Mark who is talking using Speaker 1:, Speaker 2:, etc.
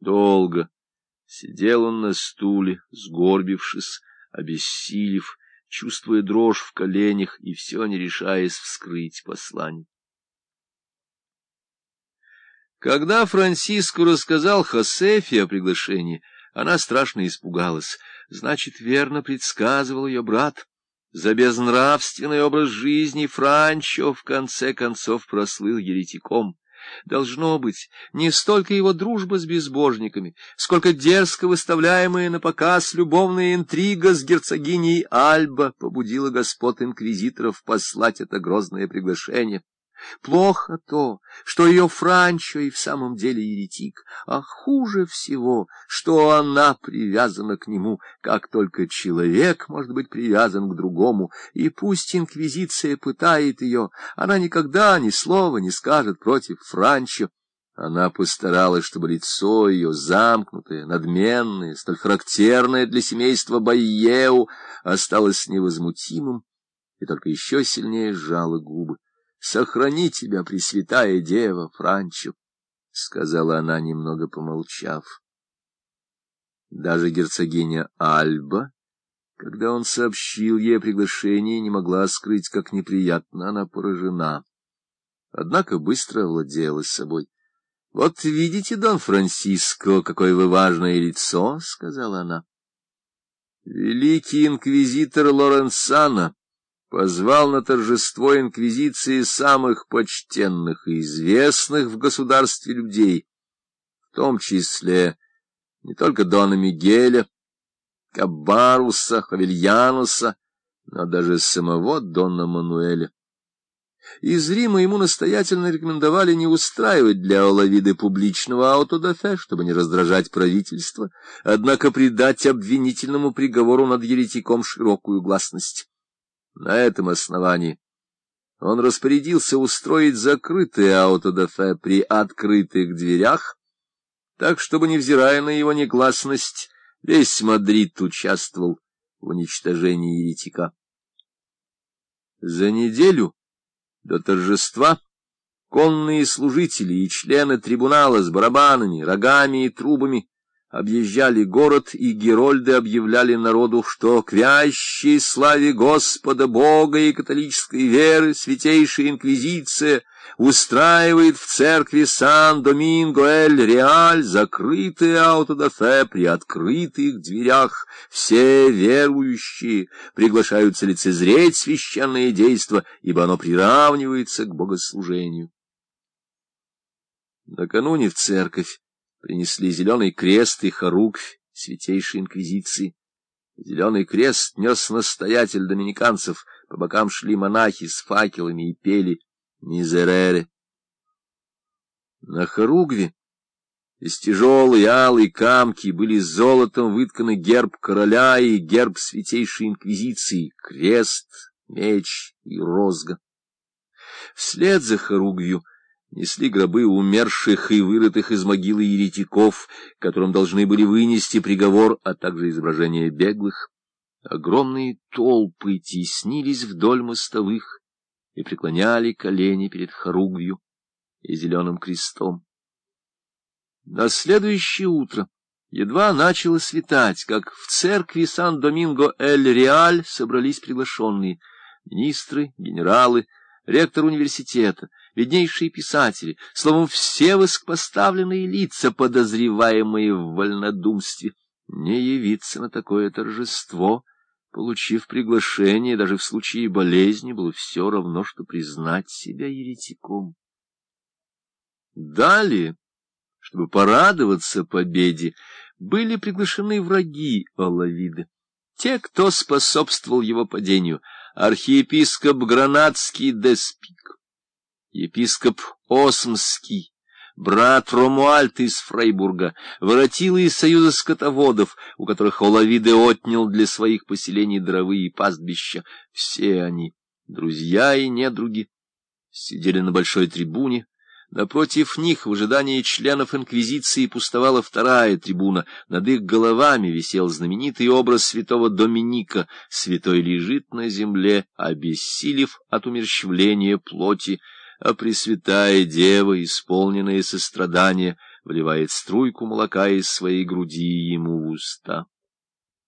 Speaker 1: Долго сидел он на стуле, сгорбившись, обессилев, чувствуя дрожь в коленях и все не решаясь вскрыть послание. Когда Франциско рассказал Хосефе о приглашении, она страшно испугалась. Значит, верно предсказывал ее брат. За безнравственный образ жизни Франчо в конце концов прослыл еретиком. Должно быть, не столько его дружба с безбожниками, сколько дерзко выставляемая на показ любовная интрига с герцогиней Альба побудила господ инквизиторов послать это грозное приглашение. Плохо то, что ее Франчо и в самом деле еретик, а хуже всего, что она привязана к нему, как только человек может быть привязан к другому, и пусть инквизиция пытает ее, она никогда ни слова не скажет против Франчо. Она постаралась, чтобы лицо ее, замкнутое, надменное, столь характерное для семейства Байеу, осталось невозмутимым и только еще сильнее сжало губы. Сохрани тебя, Пресвятая Дева, Франчо, — сказала она, немного помолчав. Даже герцогиня Альба, когда он сообщил ей о приглашении, не могла скрыть, как неприятно она поражена. Однако быстро овладела собой. — Вот видите, Дон Франциско, какое вы важное лицо, — сказала она. — Великий инквизитор Лоренсана позвал на торжество инквизиции самых почтенных и известных в государстве людей, в том числе не только Дона Мигеля, Кабаруса, Хавельянуса, но даже самого Дона Мануэля. Из Рима ему настоятельно рекомендовали не устраивать для Олавиды публичного аутодафе, чтобы не раздражать правительство, однако придать обвинительному приговору над еретиком широкую гласность. На этом основании он распорядился устроить закрытые аутодафе при открытых дверях, так, чтобы, невзирая на его негласность, весь Мадрид участвовал в уничтожении еретика. За неделю до торжества конные служители и члены трибунала с барабанами, рогами и трубами объезжали город, и герольды объявляли народу, что к вящей славе Господа Бога и католической веры Святейшая Инквизиция устраивает в церкви Сан-Доминго-эль-Реаль закрытые аутодафе при открытых дверях. Все верующие приглашаются лицезреть священное действо, ибо оно приравнивается к богослужению. Накануне в церковь принесли зеленый крест и хоругвь Святейшей Инквизиции. Зеленый крест нес настоятель доминиканцев, по бокам шли монахи с факелами и пели «Мизерере». На хоругве из тяжелой алой камки были золотом вытканы герб короля и герб Святейшей Инквизиции, крест, меч и розга. Вслед за хоругвью несли гробы умерших и вырытых из могилы еретиков, которым должны были вынести приговор, а также изображения беглых. Огромные толпы теснились вдоль мостовых и преклоняли колени перед хоругвью и зеленым крестом. На следующее утро едва начало светать, как в церкви Сан-Доминго-эль-Реаль собрались приглашенные министры, генералы, ректор университета, виднейшие писатели, словом, все высокопоставленные лица, подозреваемые в вольнодумстве, не явиться на такое торжество, получив приглашение, даже в случае болезни, было все равно, что признать себя еретиком. Далее, чтобы порадоваться победе, были приглашены враги Олавиды, те, кто способствовал его падению, архиепископ Гранадский Деспик, епископ Осмский, брат Ромуальд из Фрейбурга, воротила из союза скотоводов, у которых Олавиде отнял для своих поселений дровы и пастбища. Все они, друзья и недруги, сидели на большой трибуне, Напротив них, в ожидании членов инквизиции, пустовала вторая трибуна. Над их головами висел знаменитый образ святого Доминика. Святой лежит на земле, обессилев от умерщвления плоти, а Пресвятая Дева, исполненная сострадания, вливает струйку молока из своей груди ему в уста.